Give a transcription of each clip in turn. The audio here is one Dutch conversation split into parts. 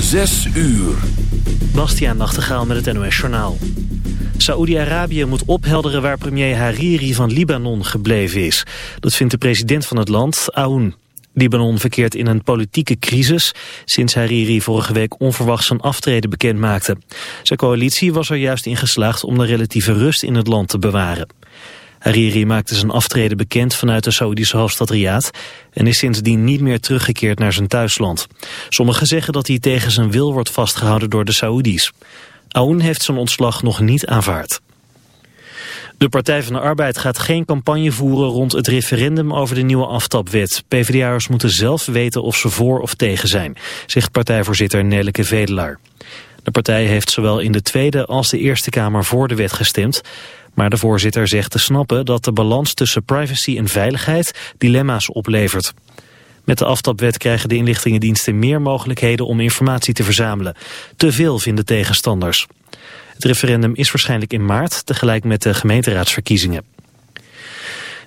Zes uur. Bastiaan Nachtegaal met het NOS Journaal. Saoedi-Arabië moet ophelderen waar premier Hariri van Libanon gebleven is. Dat vindt de president van het land, Aoun. Libanon verkeert in een politieke crisis sinds Hariri vorige week onverwacht zijn aftreden bekend maakte. Zijn coalitie was er juist in geslaagd om de relatieve rust in het land te bewaren. Hariri maakte zijn aftreden bekend vanuit de Saoedische hoofdstad Riyadh en is sindsdien niet meer teruggekeerd naar zijn thuisland. Sommigen zeggen dat hij tegen zijn wil wordt vastgehouden door de Saoedi's. Aoun heeft zijn ontslag nog niet aanvaard. De Partij van de Arbeid gaat geen campagne voeren rond het referendum over de nieuwe aftapwet. PvdA'ers moeten zelf weten of ze voor of tegen zijn, zegt partijvoorzitter Nelleke Vedelaar. De partij heeft zowel in de Tweede als de Eerste Kamer voor de wet gestemd. Maar de voorzitter zegt te snappen dat de balans tussen privacy en veiligheid dilemma's oplevert. Met de aftapwet krijgen de inlichtingendiensten meer mogelijkheden om informatie te verzamelen. Te veel vinden tegenstanders. Het referendum is waarschijnlijk in maart, tegelijk met de gemeenteraadsverkiezingen.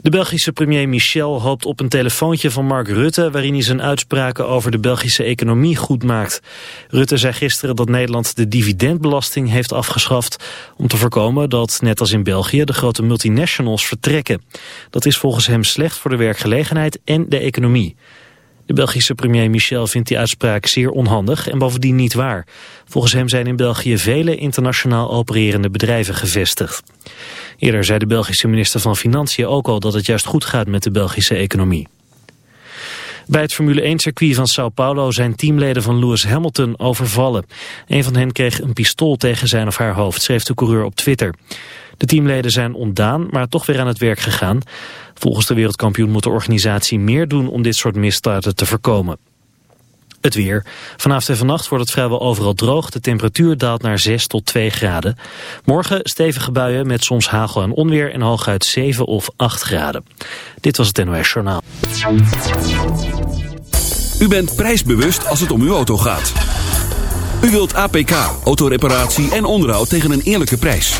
De Belgische premier Michel hoopt op een telefoontje van Mark Rutte... waarin hij zijn uitspraken over de Belgische economie goed maakt. Rutte zei gisteren dat Nederland de dividendbelasting heeft afgeschaft... om te voorkomen dat, net als in België, de grote multinationals vertrekken. Dat is volgens hem slecht voor de werkgelegenheid en de economie. De Belgische premier Michel vindt die uitspraak zeer onhandig en bovendien niet waar. Volgens hem zijn in België vele internationaal opererende bedrijven gevestigd. Eerder zei de Belgische minister van Financiën ook al dat het juist goed gaat met de Belgische economie. Bij het Formule 1-circuit van Sao Paulo zijn teamleden van Lewis Hamilton overvallen. Een van hen kreeg een pistool tegen zijn of haar hoofd, schreef de coureur op Twitter. De teamleden zijn ontdaan, maar toch weer aan het werk gegaan. Volgens de wereldkampioen moet de organisatie meer doen om dit soort misdaden te voorkomen. Het weer. Vanavond en vannacht wordt het vrijwel overal droog. De temperatuur daalt naar 6 tot 2 graden. Morgen stevige buien met soms hagel en onweer en hooguit 7 of 8 graden. Dit was het NOS Journaal. U bent prijsbewust als het om uw auto gaat. U wilt APK, autoreparatie en onderhoud tegen een eerlijke prijs.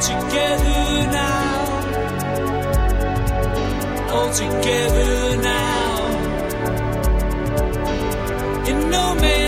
together now, all together now, in no man.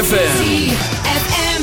ZFM.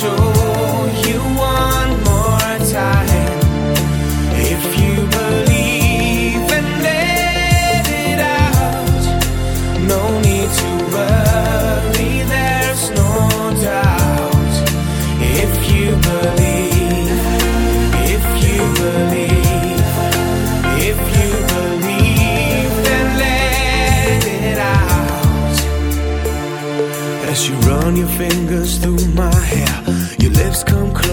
show you one more